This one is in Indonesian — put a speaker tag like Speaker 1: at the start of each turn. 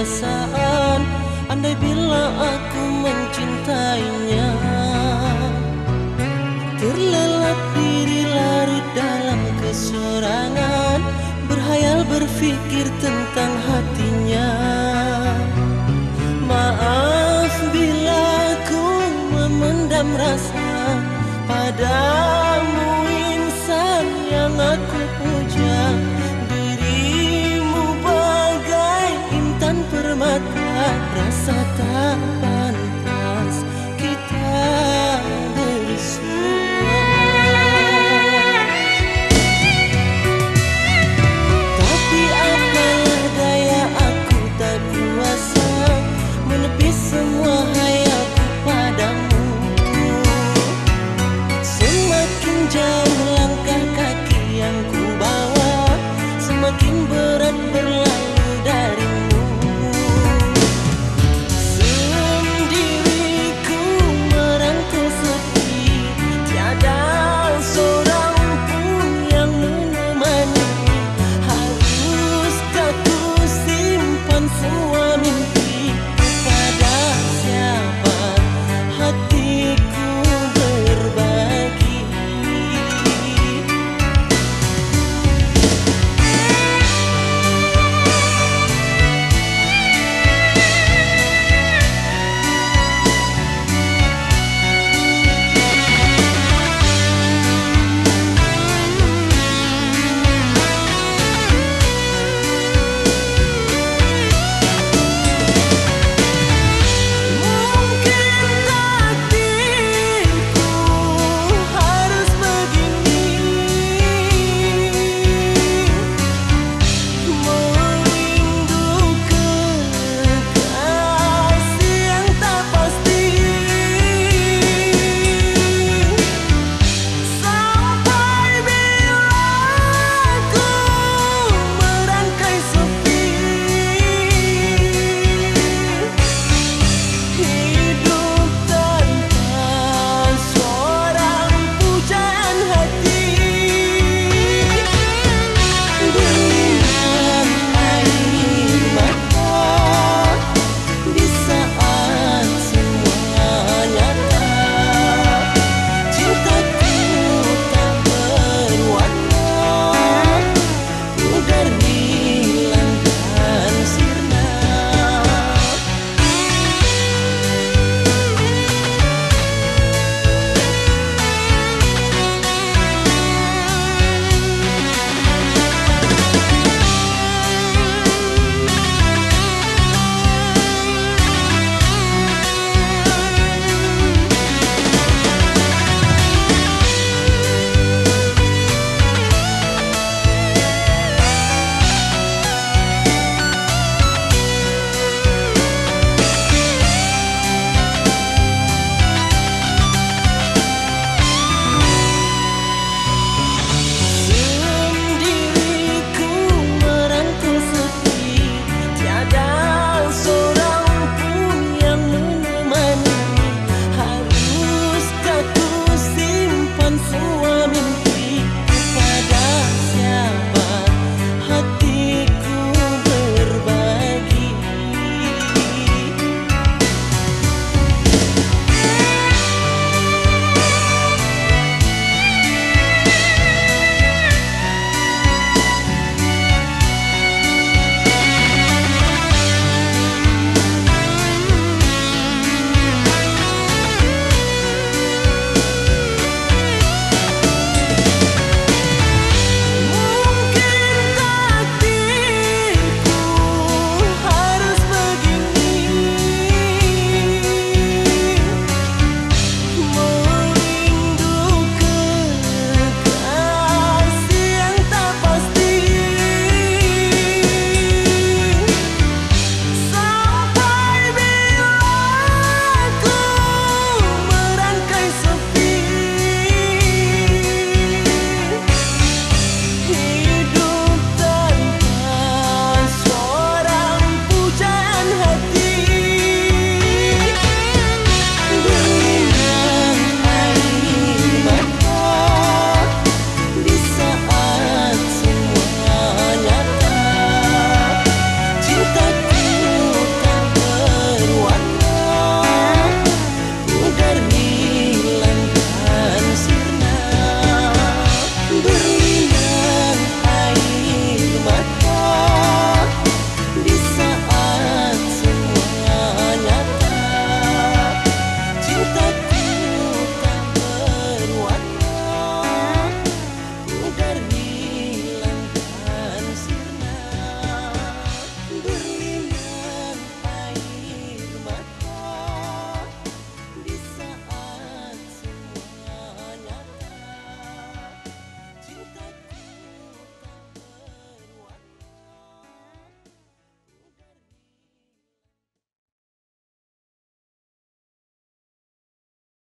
Speaker 1: perasaan. Andai bila aku mencintainya Terlelap diri larut dalam kesorangan. Berhayal berfikir tentang hatinya. Maaf bila ku memendam rasa pada